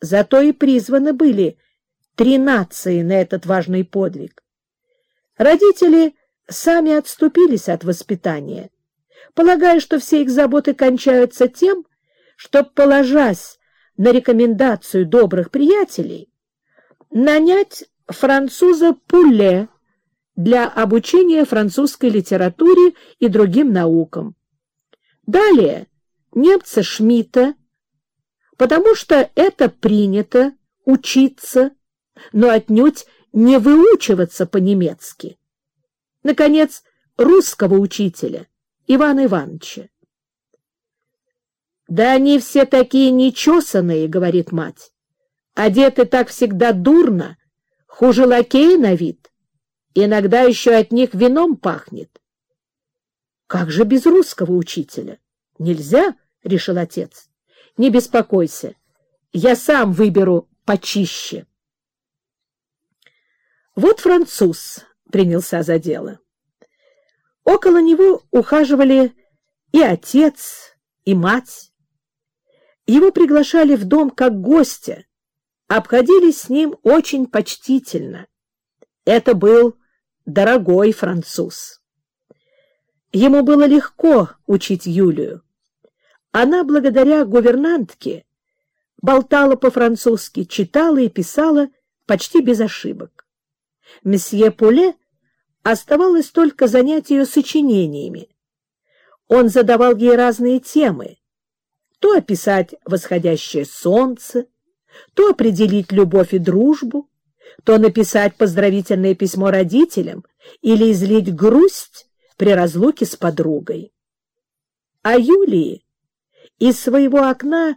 Зато и призваны были три нации на этот важный подвиг. Родители сами отступились от воспитания, полагая, что все их заботы кончаются тем, что, положась на рекомендацию добрых приятелей, нанять француза Пуле для обучения французской литературе и другим наукам. Далее немца Шмидта, потому что это принято учиться, но отнюдь не выучиваться по-немецки. Наконец, русского учителя Ивана Ивановича. «Да они все такие нечесанные», — говорит мать. «Одеты так всегда дурно, хуже лакея на вид. Иногда еще от них вином пахнет. — Как же без русского учителя? — Нельзя, — решил отец. — Не беспокойся, я сам выберу почище. Вот француз принялся за дело. Около него ухаживали и отец, и мать. Его приглашали в дом как гостя, обходились с ним очень почтительно. Это был дорогой француз. Ему было легко учить Юлию. Она, благодаря гувернантке, болтала по-французски, читала и писала почти без ошибок. Месье Пуле оставалось только занять ее сочинениями. Он задавал ей разные темы. То описать восходящее солнце, то определить любовь и дружбу, то написать поздравительное письмо родителям или излить грусть при разлуке с подругой. А Юлии из своего окна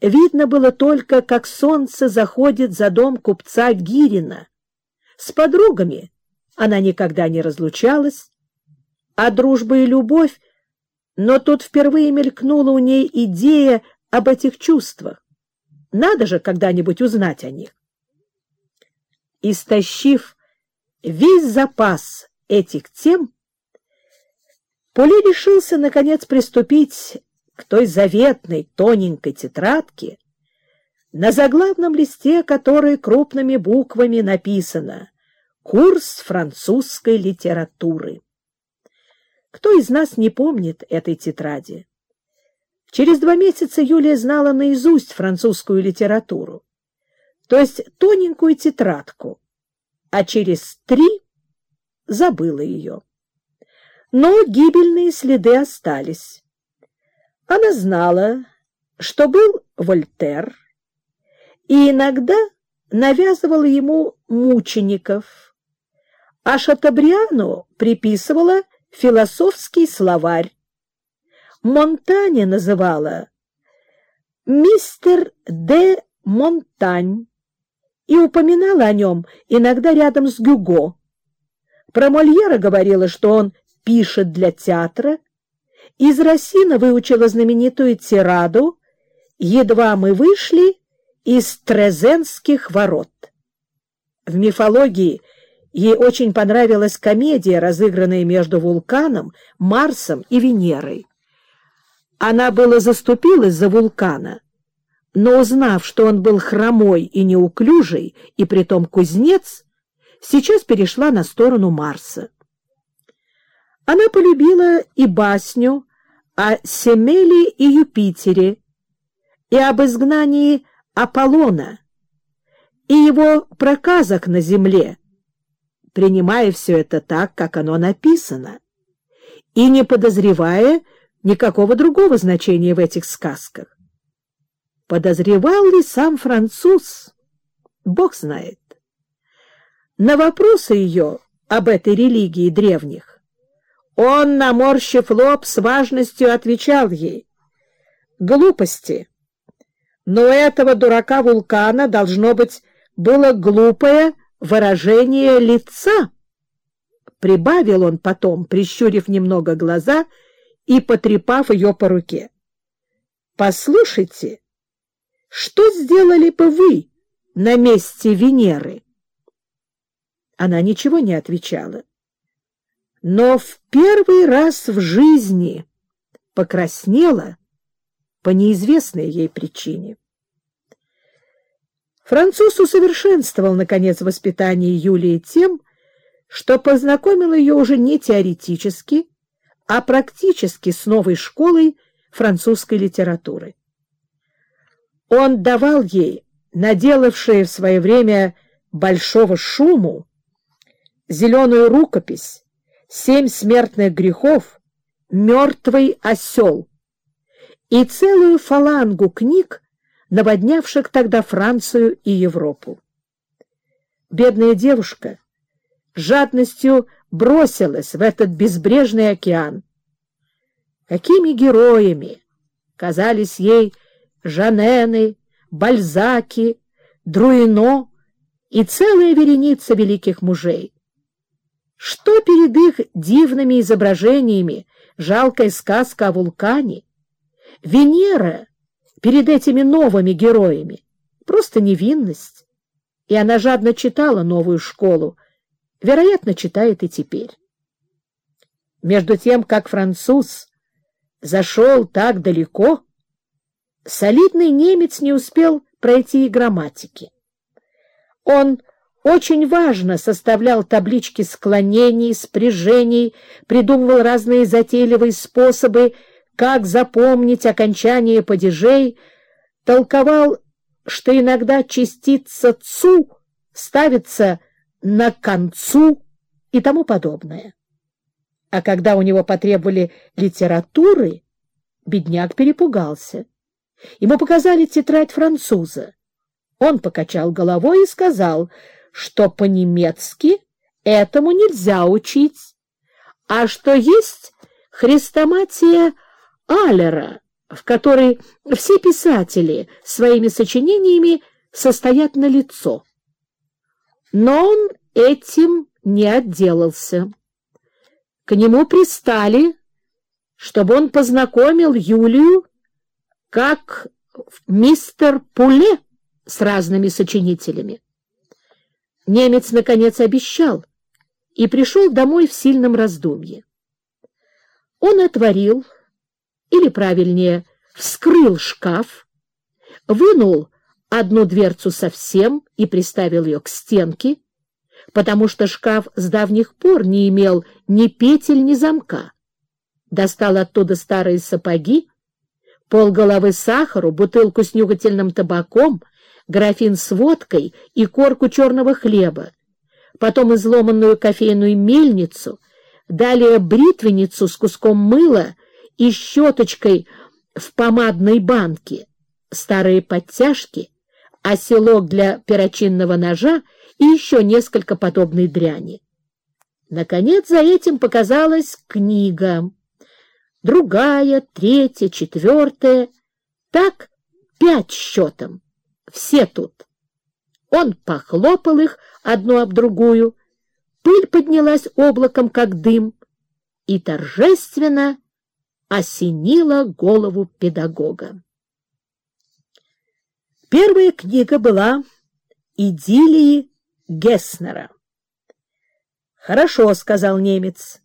видно было только, как солнце заходит за дом купца Гирина. С подругами она никогда не разлучалась, а дружба и любовь, но тут впервые мелькнула у ней идея об этих чувствах. Надо же когда-нибудь узнать о них. Истощив весь запас этих тем, Поле решился, наконец, приступить к той заветной тоненькой тетрадке, на заглавном листе которой крупными буквами написано «Курс французской литературы». Кто из нас не помнит этой тетради? Через два месяца Юлия знала наизусть французскую литературу то есть тоненькую тетрадку, а через три забыла ее. Но гибельные следы остались. Она знала, что был Вольтер, и иногда навязывала ему мучеников, а Шатабриану приписывала философский словарь. Монтане называла «Мистер де Монтань», и упоминала о нем иногда рядом с Гюго. Про Мольера говорила, что он пишет для театра. Из Росина выучила знаменитую тираду «Едва мы вышли из Трезенских ворот». В мифологии ей очень понравилась комедия, разыгранная между вулканом, Марсом и Венерой. Она было заступилась за вулкана, но узнав, что он был хромой и неуклюжий, и притом кузнец, сейчас перешла на сторону Марса. Она полюбила и басню о Семеле и Юпитере, и об изгнании Аполлона, и его проказах на земле, принимая все это так, как оно написано, и не подозревая никакого другого значения в этих сказках. Подозревал ли сам француз? Бог знает. На вопросы ее об этой религии древних он, наморщив лоб, с важностью отвечал ей. Глупости. Но этого дурака вулкана, должно быть, было глупое выражение лица. Прибавил он потом, прищурив немного глаза и потрепав ее по руке. «Послушайте, что сделали бы вы на месте Венеры? Она ничего не отвечала. Но в первый раз в жизни покраснела по неизвестной ей причине. Француз усовершенствовал, наконец, воспитание Юлии тем, что познакомил ее уже не теоретически, а практически с новой школой французской литературы. Он давал ей, наделавшие в свое время большого шуму, зеленую рукопись «Семь смертных грехов», «Мертвый осел» и целую фалангу книг, наводнявших тогда Францию и Европу. Бедная девушка жадностью бросилась в этот безбрежный океан. Какими героями казались ей Жанены, Бальзаки, Друино и целая вереница великих мужей. Что перед их дивными изображениями жалкая сказка о вулкане? Венера перед этими новыми героями просто невинность. И она жадно читала новую школу, вероятно, читает и теперь. Между тем, как француз зашел так далеко, солидный немец не успел пройти и грамматики. Он очень важно составлял таблички склонений, спряжений, придумывал разные затейливые способы, как запомнить окончание падежей, толковал, что иногда частица «цу» ставится на концу и тому подобное. А когда у него потребовали литературы, бедняк перепугался. Ему показали тетрадь француза. Он покачал головой и сказал, что по-немецки этому нельзя учить, а что есть хрестоматия Аллера, в которой все писатели своими сочинениями состоят на лицо. Но он этим не отделался. К нему пристали, чтобы он познакомил Юлию как мистер Пуле с разными сочинителями. Немец, наконец, обещал и пришел домой в сильном раздумье. Он отворил, или, правильнее, вскрыл шкаф, вынул одну дверцу совсем и приставил ее к стенке, потому что шкаф с давних пор не имел ни петель, ни замка. Достал оттуда старые сапоги, полголовы сахару, бутылку с нюгательным табаком, графин с водкой и корку черного хлеба, потом изломанную кофейную мельницу, далее бритвенницу с куском мыла и щеточкой в помадной банке, старые подтяжки, оселок для перочинного ножа и еще несколько подобной дряни. Наконец за этим показалась книга. Другая, третья, четвертая. Так пять счетом. Все тут. Он похлопал их одну об другую. Пыль поднялась облаком, как дым, и торжественно осенила голову педагога. Первая книга была «Идиллии Гесснера». «Хорошо», — сказал немец,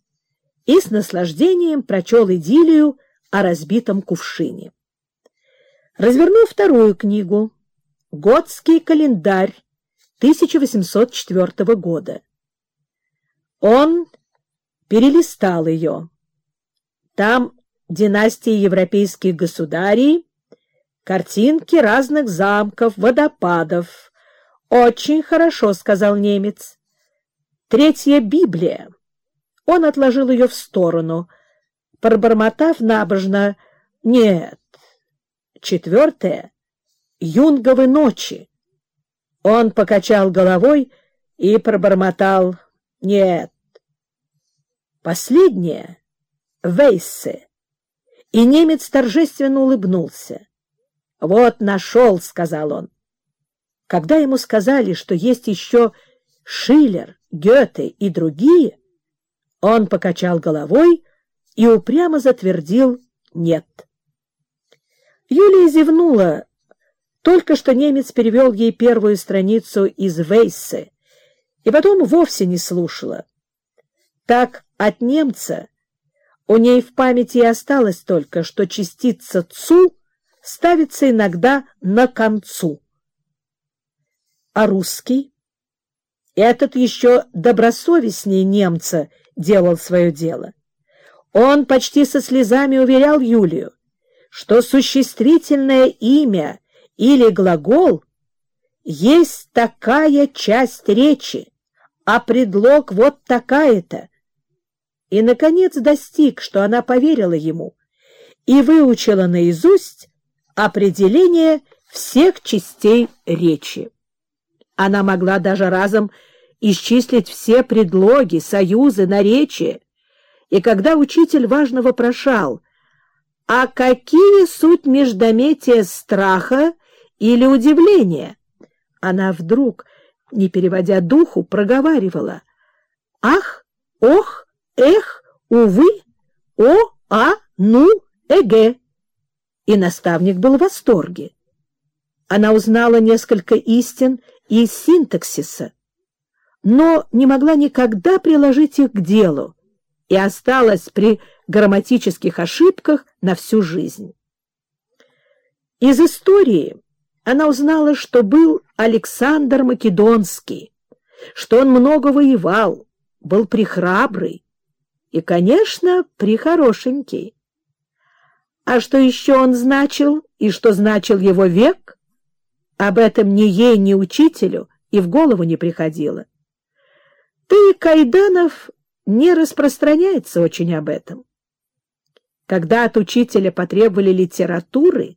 и с наслаждением прочел идиллию о разбитом кувшине. Развернул вторую книгу «Готский календарь» 1804 года. Он перелистал ее. Там династии европейских государей картинки разных замков, водопадов. Очень хорошо, сказал немец. Третья Библия. Он отложил ее в сторону, пробормотав набожно: "Нет. Четвертая Юнговы ночи". Он покачал головой и пробормотал: "Нет. Последняя Вейссе". И немец торжественно улыбнулся. «Вот нашел», — сказал он. Когда ему сказали, что есть еще Шиллер, Гёте и другие, он покачал головой и упрямо затвердил «нет». Юлия зевнула. Только что немец перевел ей первую страницу из Вейссе, и потом вовсе не слушала. Так от немца у ней в памяти осталось только, что частица «цу» ставится иногда на концу. а русский? Этот еще добросовестнее немца делал свое дело. Он почти со слезами уверял Юлию, что существительное имя или глагол есть такая часть речи, а предлог вот такая-то. И, наконец, достиг, что она поверила ему и выучила наизусть определение всех частей речи. Она могла даже разом исчислить все предлоги, союзы, наречия, и когда учитель важно вопрошал, а какие суть междометия страха или удивления, она вдруг, не переводя духу, проговаривала «Ах, ох, эх, увы, о, а, ну, эге». И наставник был в восторге. Она узнала несколько истин из синтаксиса, но не могла никогда приложить их к делу и осталась при грамматических ошибках на всю жизнь. Из истории она узнала, что был Александр Македонский, что он много воевал, был прихрабрый и, конечно, прихорошенький. А что еще он значил и что значил его век, об этом ни ей, ни учителю и в голову не приходило. И Кайданов не распространяется очень об этом. Когда от учителя потребовали литературы,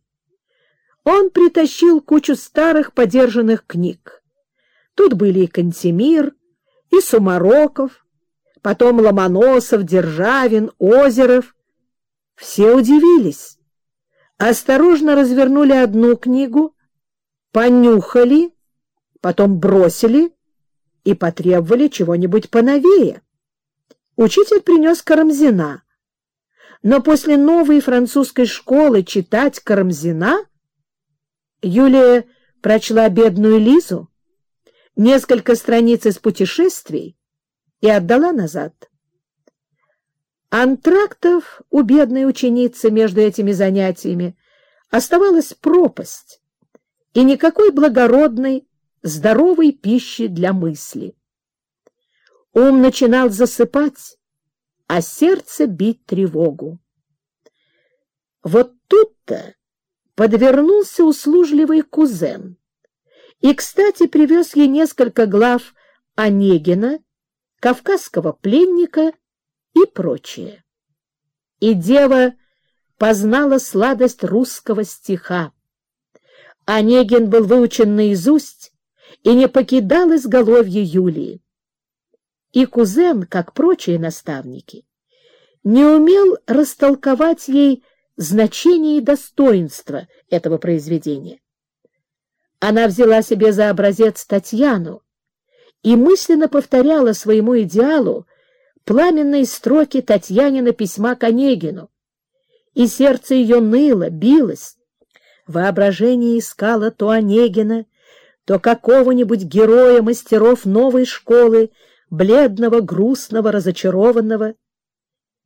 он притащил кучу старых подержанных книг. Тут были и Кантемир, и Сумароков, потом Ломоносов, Державин, Озеров. Все удивились. Осторожно развернули одну книгу, понюхали, потом бросили и потребовали чего-нибудь поновее. Учитель принес Карамзина. Но после новой французской школы читать Карамзина Юлия прочла «Бедную Лизу», несколько страниц из путешествий и отдала назад. Антрактов у бедной ученицы между этими занятиями оставалась пропасть и никакой благородной, здоровой пищи для мысли. Ум начинал засыпать, а сердце бить тревогу. Вот тут-то подвернулся услужливый кузен и, кстати, привез ей несколько глав Онегина, кавказского пленника и прочее. И дева познала сладость русского стиха. Онегин был выучен наизусть и не покидал изголовья Юлии. И кузен, как прочие наставники, не умел растолковать ей значение и достоинство этого произведения. Она взяла себе за образец Татьяну и мысленно повторяла своему идеалу пламенные строки Татьянина письма к Онегину, и сердце ее ныло, билось. Воображение искало то Онегина, то какого-нибудь героя мастеров новой школы, бледного, грустного, разочарованного —